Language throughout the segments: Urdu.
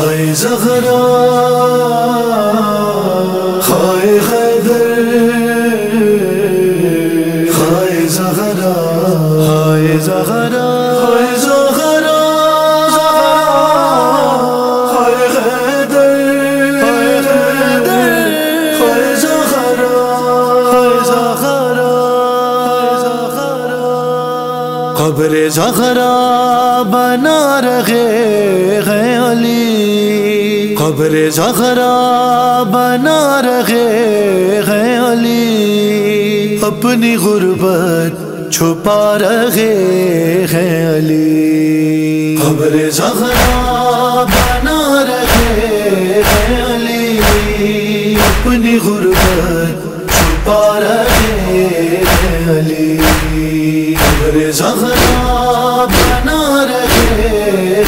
ہائے زہرا ہائے حیدر ہائے زہرا ہائے زہرا ہائے زہرا قبر بنا رہے قبر زہرا بنا رہے ہیں علی۔ اپنی غربت چھپا رہے ہیں علی۔ قبر زہرا بنا رہے ہیں علی۔ اپنی غربت چھپا رہے ہیں علی۔ قبر زہرا بنا رہے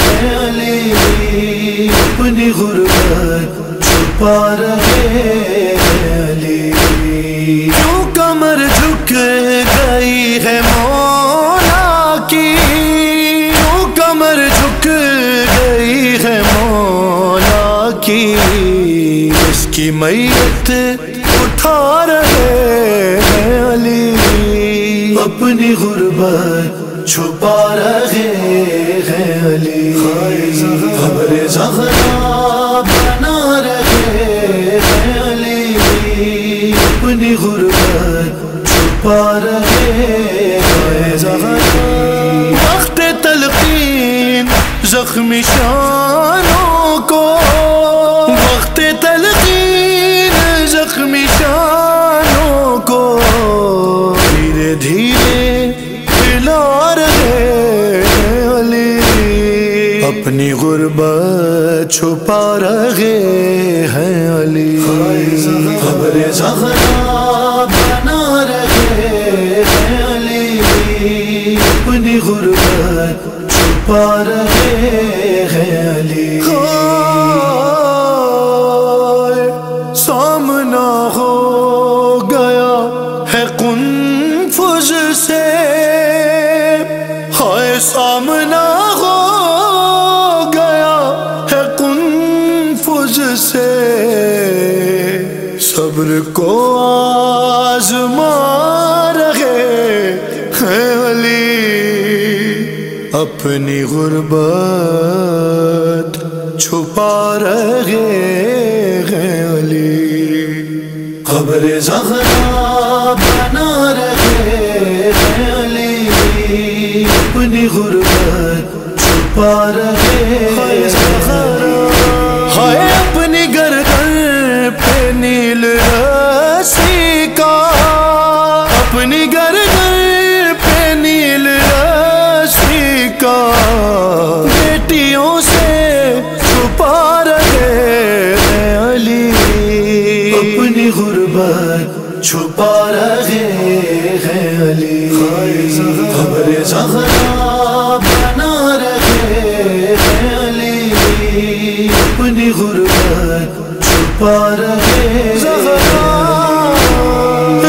علی کیوں کمر جھک گئی ہے مولا کی۔ کیوں کمر جھک گئی ہے مولا کی۔ اس کی میت اٹھا رہے ہیں علی۔ اپنی غربت چھپا رہے ہیں علی۔ خبر زہرا بنا رہے ہیں علی اپنی غربت چھپا رہے ہیں وقت تلقین زخمی شانوں کو۔ وقت تلقین زخمی شانوں اپنی غربت چھپا رہے ہیں علی۔ خبر زہرا بنا رہے ہیں علی۔ اپنی غربت چھپا رہے ہیں علی۔ صبر کو آزما رہے ہیں علی اپنی غربت چھپا رہے ہیں علی قبر زہرا بنا رہے ہیں علی اپنی غربت چھپا رہے ہیں چھپا رہے ہیں علی۔ خبر زہرا بنا رہے ہیں علی۔ اپنی غربت چھپا رہے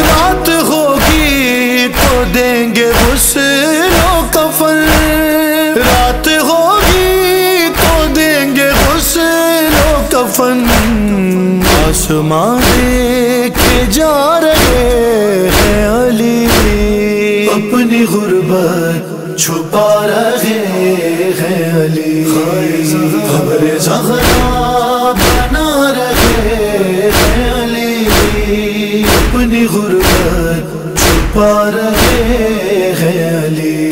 رات ہوگی تو دیں گے غسل و کفن رات ہوگی تو دیں گے غسل و کفن آسمان دیکھے جا غربت، چھپا رہے ہیں علی۔ خبر زہرا بنا رہے ہیں علی۔ اپنی غربت، چھپا رہے ہیں علی۔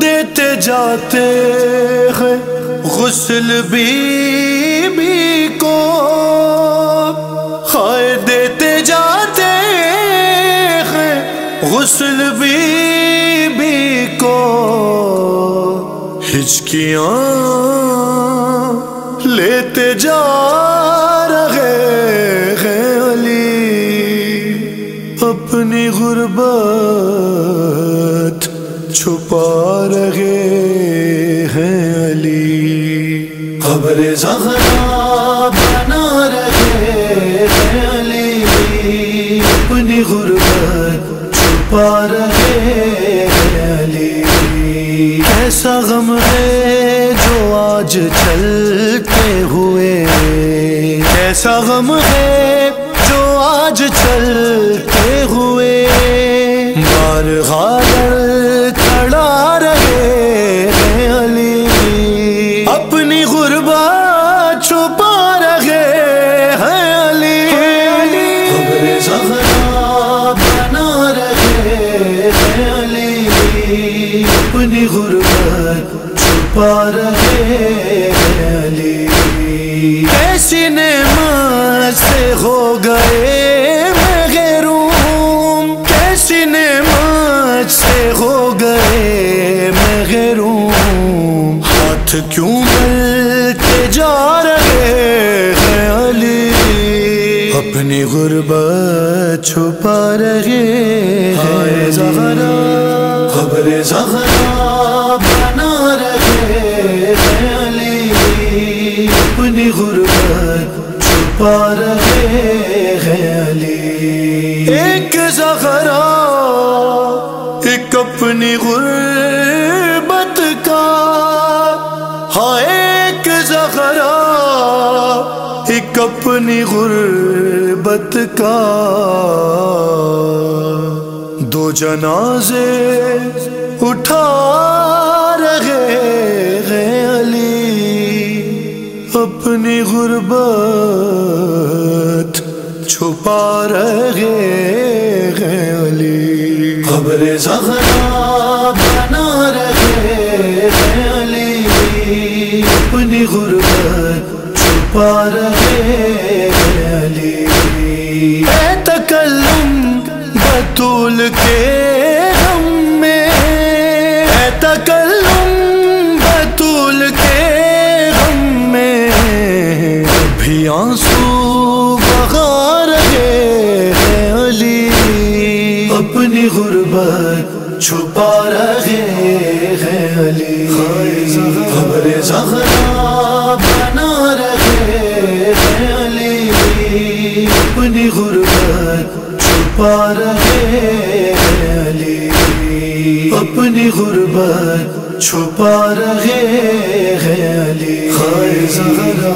دیتے جاتے ہیں، غسل بی بی بی کو ہچکیاں لیتے جا رہے ہیں علی اپنی غربت چھپا رہے ہیں علی خبر زہرا بنا رہے ہیں علی اپنی غربت رہے علی۔ ایسا غم ہے جو آج چلتے ہوئے۔ ایسا غم ہے جو آج چلتے ہوئے۔ بار غالر کھڑا اپنی غربت چھپا رہے علی۔ کیسی نعمت سے ہو گئے محروم کیسی نعمت سے ہو گئے محروم ہاتھ کیوں ملتے جا رہے ہیں علی؟ اپنی غربت چھپا رہے ہیں زہرا۔ خبر زہرا۔ غربت رہے علی ایک زہرا ایک اپنی غربت کا۔ ہاں ایک زہرا ایک اپنی غربت کا۔ دو جنازے اٹھا رہے ہیں علی اپنی غربت چھپا رہے ہیں علی۔ خبر زہرا بنا رہے ہیں علی۔ اپنی غربت چھپا رہے ہیں علی۔ اے تکلم بطول کے غم میں، اے تکلم آنسو بغا رہے ہیں علی۔ اپنی غربت چھپا رہے ہیں علی۔ خبر زہرا بنا رہے ہیں علی۔ اپنی غربت چھپا رہے ہیں علی۔ اپنی غربت چھپا رہے ہیں علی خیر زہرا